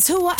is who I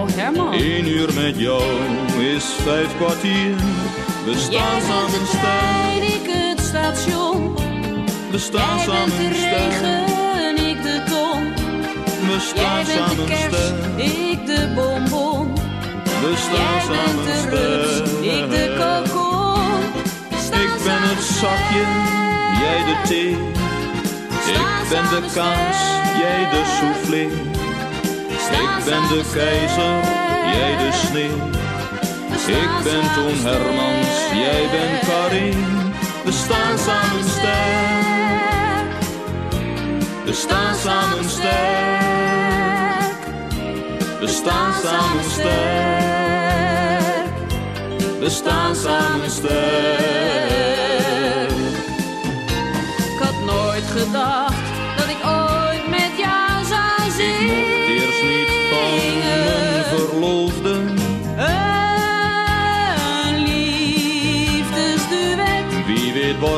Oh Herman. Eén uur met jou is vijf kwartier. We Jij staan bent samen de trein, ik het station. we staan Jij bent samen de sterk. regen, ik de ton. We Jij staan bent de samen sterk, ik de bonbon. we Jij staan bent samen de rups, ik de kokon. Ik ben het zakje, jij de thee. Ik ben de kaas, jij de soufflé. Ik ben de keizer, jij de sneeuw. Ik ben Toon Hermans, jij bent Karin. We staan samen sterk. We staan samen sterk. We staan samen sterk. We staan samen sterk. Ik had nooit gedacht dat ik ooit met jou zou Ik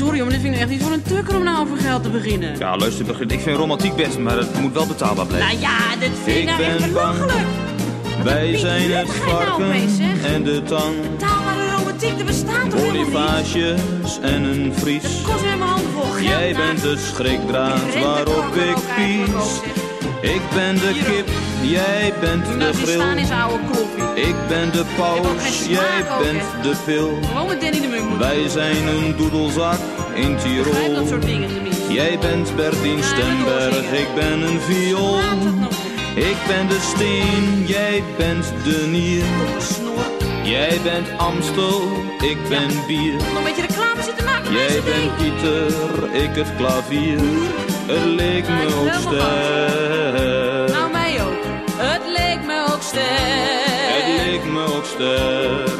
Sorry, maar dit vind ik echt niet voor een tukker om nou over geld te beginnen. Ja, luister, begin. ik vind romantiek best, maar het moet wel betaalbaar blijven. Nou ja, dit vind ik, Ik nou echt belachelijk. Wij zijn het nou varken zeggen? en de tang. Taalbare romantiek, er bestaat toch? Bonifages en een vries. Het kost weer mijn handen vol geld. Jij nou. bent de schrikdraad waarop ik pies. Ik ben de Hier kip, jij bent de nou grill. is oude koffie. Ik ben de paus, jij bent de pil. Wij zijn een doedelzak in Tirol. dat soort dingen. Jij bent Bertien Stemberg, ik ben een viool. Het op. Ik ben de steen, jij bent de nier. Jij bent Amstel, ik ben bier. Nog een beetje reclame zitten maken Jij bent. Pieter, ik het klavier. Het leek me ook sterk. Nou, mij ook. Het leek me ook Het sterk. leek me ook sterk.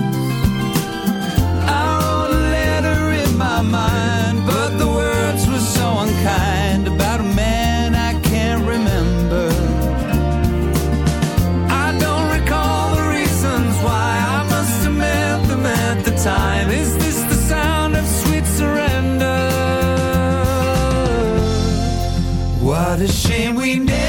The shame we never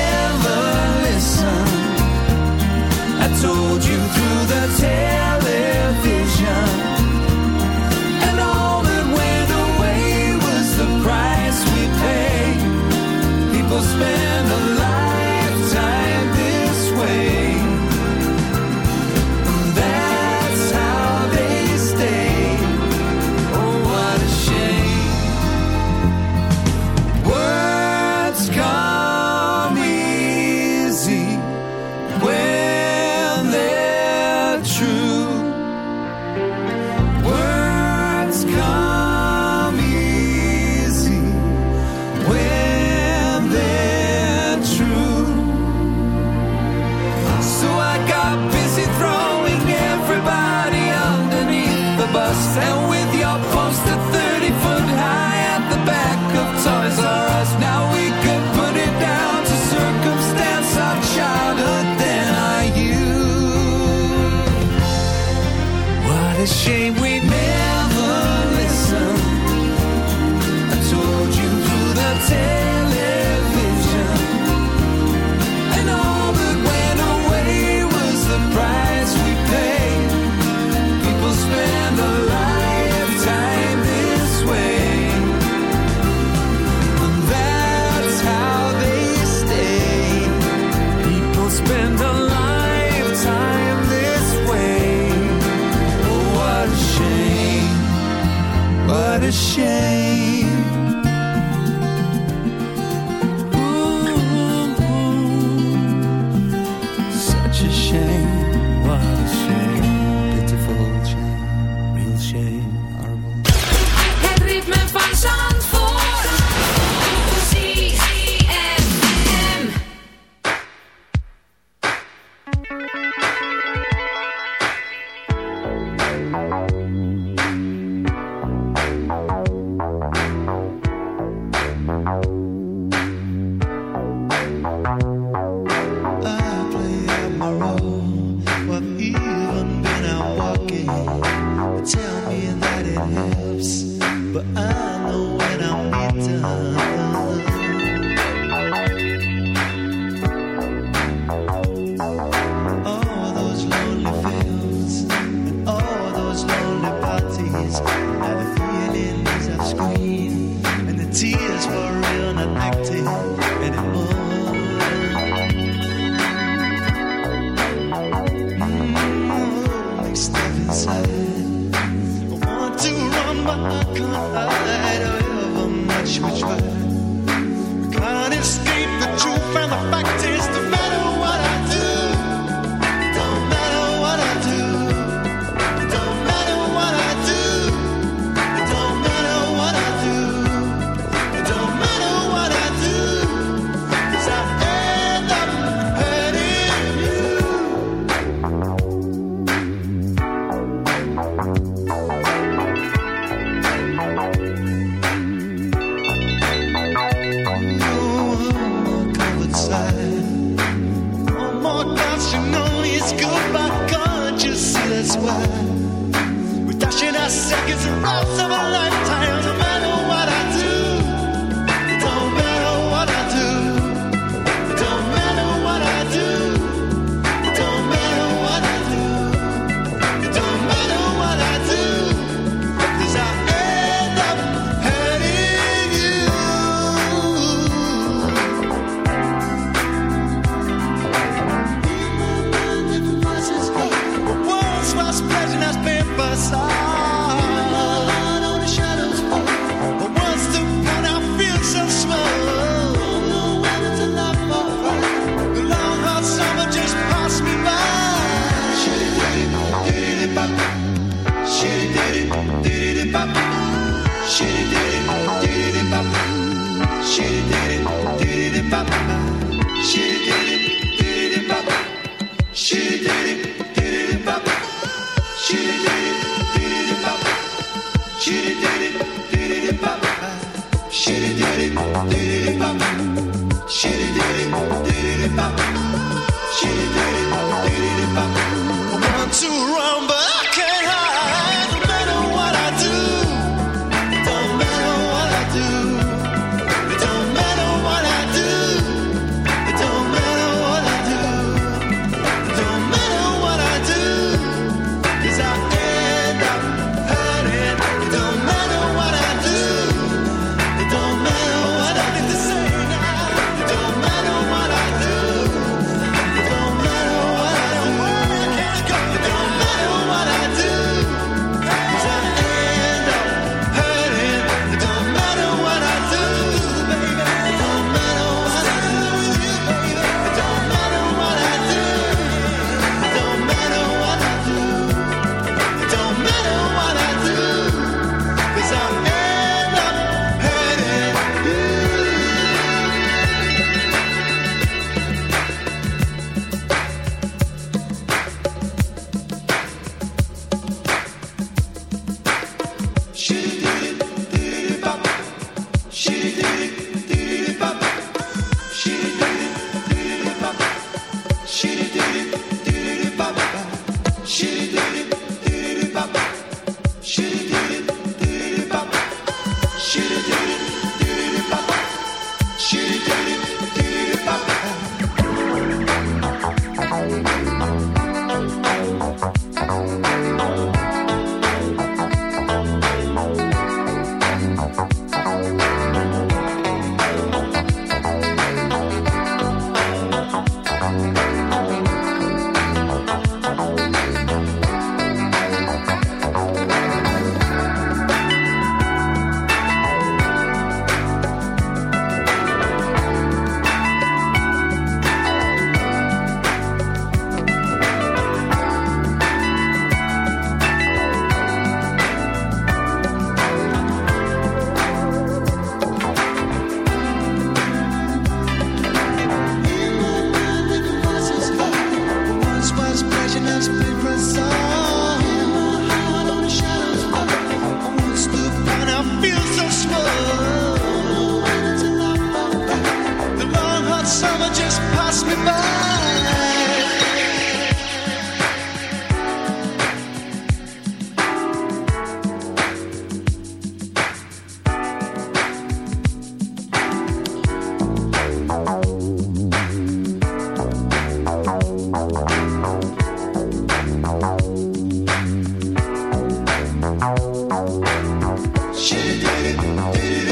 Did it.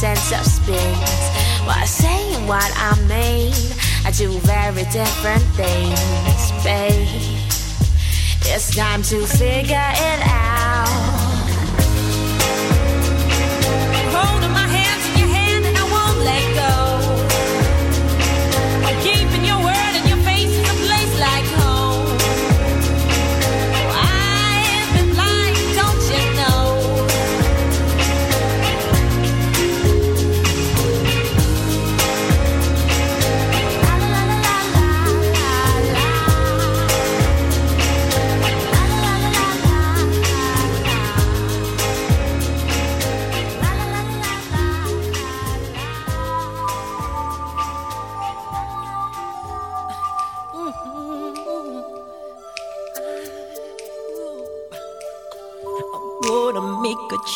sense of spins while saying what I mean. I do very different things, babe. It's time to figure it out. Hold my hands in your hand and I won't let go.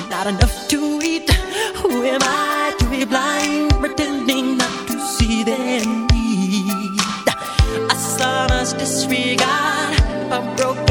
but not enough to eat. Who am I to be blind, pretending not to see their need? A summer's disregard, a broken